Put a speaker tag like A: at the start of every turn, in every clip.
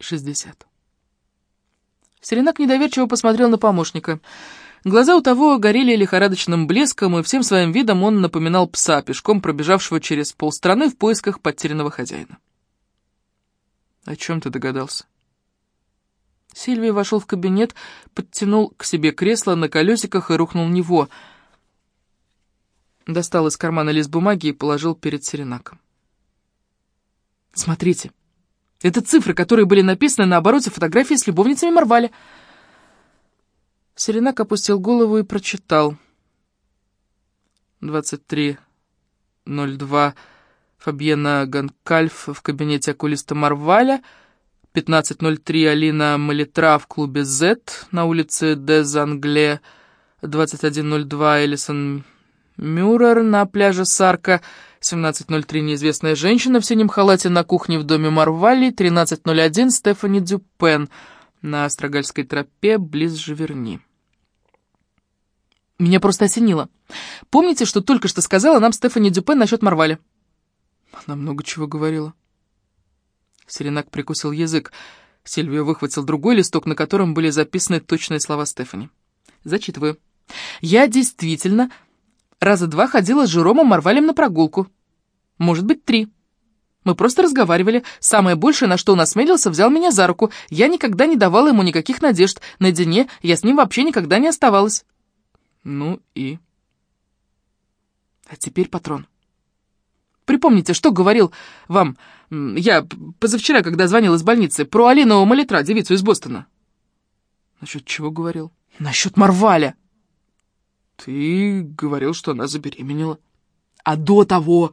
A: шестьдесят. Серенак недоверчиво посмотрел на помощника. Глаза у того горели лихорадочным блеском, и всем своим видом он напоминал пса, пешком пробежавшего через полстраны в поисках потерянного хозяина. «О чем ты догадался?» Сильвия вошел в кабинет, подтянул к себе кресло на колесиках и рухнул в него. Достал из кармана лист бумаги и положил перед Серенаком. «Смотрите, это цифры, которые были написаны на обороте фотографии с любовницами Марваля». Серенак опустил голову и прочитал. 23.02 Фабьена Ганкальф в кабинете окулиста Марваля — 15.03 Алина Малитра в клубе Z на улице Дезангле. 21.02 Элисон Мюррер на пляже Сарка. 17.03 неизвестная женщина в синем халате на кухне в доме Марвали. 13.01 Стефани Дюпен на Острогальской тропе близ Живерни. Меня просто осенило. Помните, что только что сказала нам Стефани Дюпен насчет Марвали? Она много чего говорила. Серенак прикусил язык. Сильвио выхватил другой листок, на котором были записаны точные слова Стефани. Зачитываю. «Я действительно раза два ходила с Жеромом Марвалем на прогулку. Может быть, три. Мы просто разговаривали. Самое большее, на что он осмелился, взял меня за руку. Я никогда не давала ему никаких надежд. Наедине я с ним вообще никогда не оставалась». «Ну и...» «А теперь патрон». Припомните, что говорил вам я позавчера, когда звонил из больницы, про Алину Малитра, девицу из Бостона. Насчет чего говорил? Насчет Марваля. Ты говорил, что она забеременела. А до того,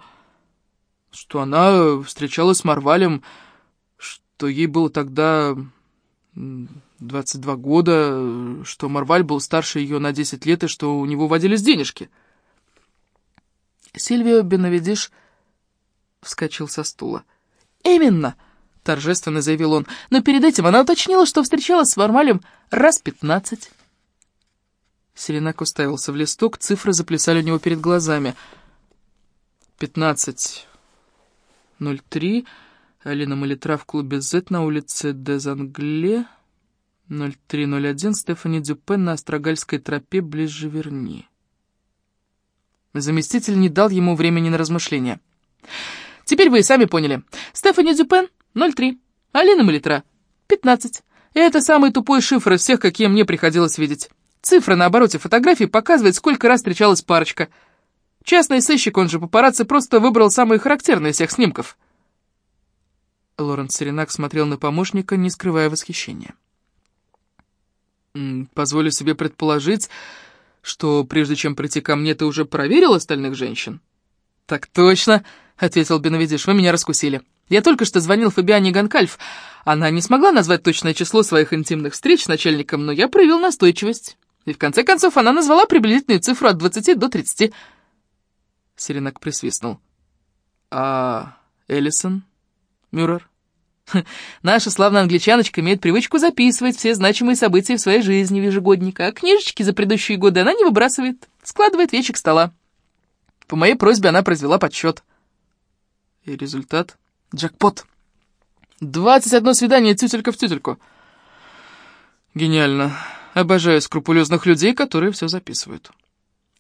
A: что она встречалась с Марвалем, что ей было тогда 22 года, что Марваль был старше ее на 10 лет и что у него водились денежки. Сильвио Беновидиш вскочил со стула. «Именно!» — торжественно заявил он. «Но перед этим она уточнила, что встречалась с Вармалем раз пятнадцать». Селенак уставился в листок, цифры заплясали у него перед глазами. «Пятнадцать ноль три. Алина Малитра в клубе «З» на улице Дезангле. 0301 Стефани Дюпен на Острогальской тропе близ Живерни». Заместитель не дал ему времени на размышления. Теперь вы и сами поняли. Стефани Дюпен — 0,3. Алина Малитра — 15. И это самый тупой шифр из всех, какие мне приходилось видеть. Цифра на обороте фотографии показывает, сколько раз встречалась парочка. Частный сыщик, он же папарацци, просто выбрал самые характерные из всех снимков. Лоренс Серенак смотрел на помощника, не скрывая восхищения. «Позволю себе предположить, что прежде чем прийти ко мне, ты уже проверил остальных женщин?» «Так точно!» — ответил Беновидиш, — «вы меня раскусили. Я только что звонил Фабиане Ганкальф. Она не смогла назвать точное число своих интимных встреч с начальником, но я проявил настойчивость. И в конце концов она назвала приблизительную цифру от 20 до 30. Серенак присвистнул. «А Эллисон? Мюррер?» «Наша славная англичаночка имеет привычку записывать все значимые события в своей жизни в ежегодник, а книжечки за предыдущие годы она не выбрасывает, складывает в ящик стола. По моей просьбе она произвела подсчет». И результат — джекпот. Двадцать одно свидание тютелька в тютельку. Гениально. Обожаю скрупулезных людей, которые все записывают.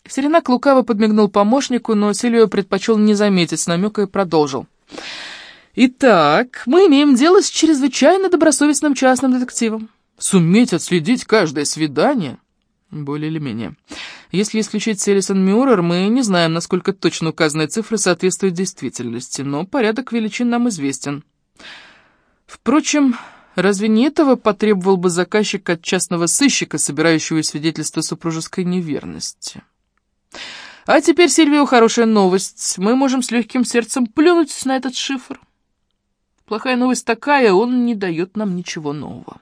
A: Серенак лукаво подмигнул помощнику, но Сильвио предпочел не заметить намека и продолжил. «Итак, мы имеем дело с чрезвычайно добросовестным частным детективом. Суметь отследить каждое свидание более или менее. Если исключить Селисон Мюррер, мы не знаем, насколько точно указанные цифры соответствуют действительности, но порядок величин нам известен. Впрочем, разве не этого потребовал бы заказчик от частного сыщика, собирающего свидетельство супружеской неверности? А теперь, Сильвио, хорошая новость. Мы можем с легким сердцем плюнуть на этот шифр. Плохая новость такая, он не дает нам ничего нового.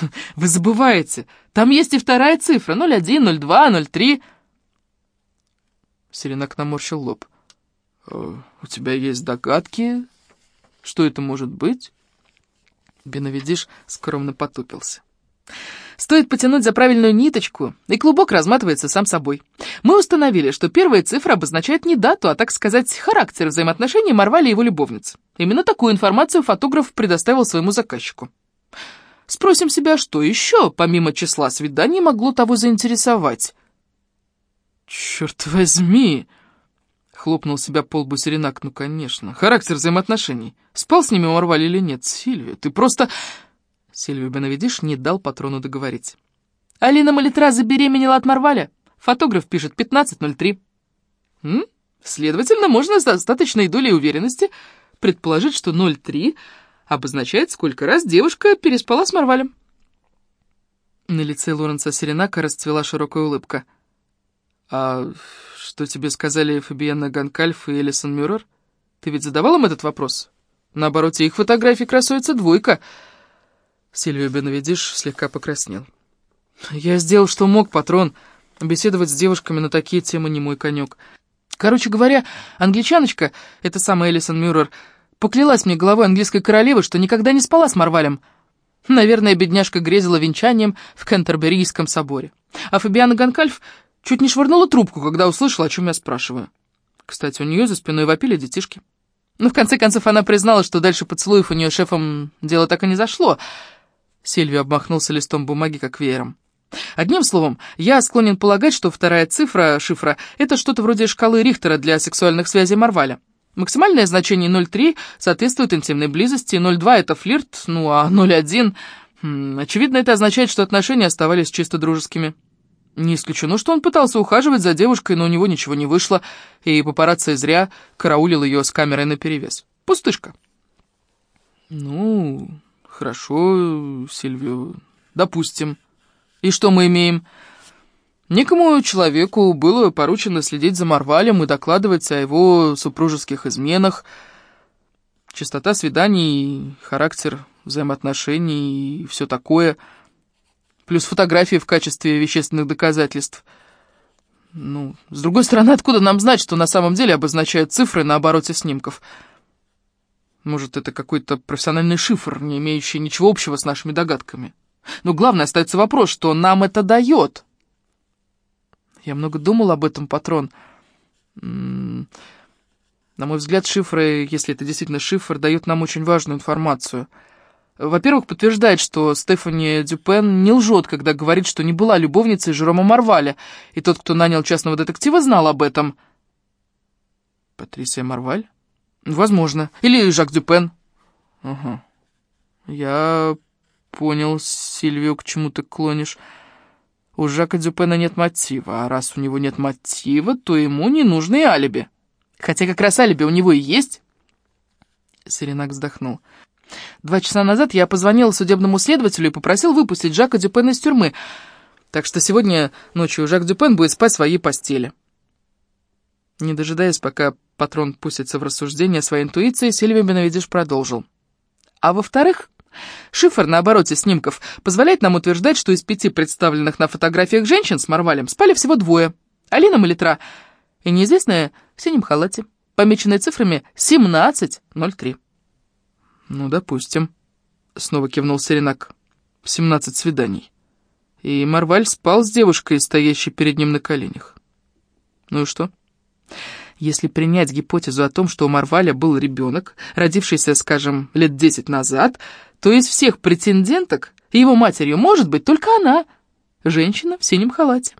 A: Вы забываете, там есть и вторая цифра, 01, 02, 03. Серенак наморщил лоб. «Э, «У тебя есть догадки? Что это может быть?» Беновидиш скромно потупился. Стоит потянуть за правильную ниточку, и клубок разматывается сам собой. Мы установили, что первая цифра обозначает не дату, а, так сказать, характер взаимоотношений Марвали и его любовницы. Именно такую информацию фотограф предоставил своему заказчику. Спросим себя, что еще, помимо числа свиданий, могло того заинтересовать? «Черт возьми!» — хлопнул себя по лбу Серенак. «Ну, конечно. Характер взаимоотношений. Спал с ними Марваль или нет? Сильвия, ты просто...» Сильвию Беновидиш не дал патрону договорить. «Алина Малитра забеременела от Марваля. Фотограф пишет 15.03». «М? Следовательно, можно с достаточной долей уверенности предположить, что 03 обозначает, сколько раз девушка переспала с Марвалем. На лице Лоренса Серенака расцвела широкая улыбка. «А что тебе сказали Фабиана Ганкальф и Элисон Мюррер? Ты ведь задавал им этот вопрос? На обороте их фотографий красуется двойка». Сильвио Беновидиш слегка покраснел. «Я сделал, что мог, патрон. Беседовать с девушками на такие темы не мой конек. Короче говоря, англичаночка, эта самая Элисон Мюррер, поклялась мне головой английской королевы, что никогда не спала с Марвалем. Наверное, бедняжка грезила венчанием в Кентерберийском соборе. А Фабиана Ганкальф чуть не швырнула трубку, когда услышала, о чем я спрашиваю. Кстати, у нее за спиной вопили детишки. Но в конце концов она признала, что дальше поцелуев у нее шефом дело так и не зашло. Сильвия обмахнулся листом бумаги, как веером. Одним словом, я склонен полагать, что вторая цифра шифра — это что-то вроде шкалы Рихтера для сексуальных связей Марваля. Максимальное значение 0,3 соответствует интимной близости, 0,2 — это флирт, ну а 0,1... Очевидно, это означает, что отношения оставались чисто дружескими. Не исключено, что он пытался ухаживать за девушкой, но у него ничего не вышло, и папарацци зря караулил ее с камерой наперевес. Пустышка. Ну, хорошо, Сильвио, допустим. И что мы имеем? Некому человеку было поручено следить за Марвалем и докладывать о его супружеских изменах. Частота свиданий, характер взаимоотношений и все такое. Плюс фотографии в качестве вещественных доказательств. Ну, с другой стороны, откуда нам знать, что на самом деле обозначают цифры на обороте снимков? Может, это какой-то профессиональный шифр, не имеющий ничего общего с нашими догадками? Но главное остается вопрос, что нам это дает. Я много думал об этом, патрон. На мой взгляд, шифры, если это действительно шифр, дают нам очень важную информацию. Во-первых, подтверждает, что Стефани Дюпен не лжет, когда говорит, что не была любовницей Жерома Марваля, и тот, кто нанял частного детектива, знал об этом. Патрисия Марваль? Возможно. Или Жак Дюпен. Ага. Я понял, Сильвио, к чему ты клонишь. У Жака Дюпена нет мотива, а раз у него нет мотива, то ему не нужно и алиби. Хотя как раз алиби у него и есть. Серенак вздохнул. Два часа назад я позвонил судебному следователю и попросил выпустить Жака Дюпена из тюрьмы, так что сегодня ночью Жак Дюпен будет спать в своей постели. Не дожидаясь, пока патрон пустится в рассуждение своей интуиции, Сильвия Беновидиш продолжил. А во-вторых, Шифр на обороте снимков позволяет нам утверждать, что из пяти представленных на фотографиях женщин с Марвалем спали всего двое. Алина Малитра и неизвестная в синем халате, помеченная цифрами 17.03. «Ну, допустим», — снова кивнул Серенак. «17 свиданий. И Марваль спал с девушкой, стоящей перед ним на коленях. Ну и что?» Если принять гипотезу о том, что у Марваля был ребенок, родившийся, скажем, лет десять назад, то из всех претенденток его матерью может быть только она, женщина в синем халате.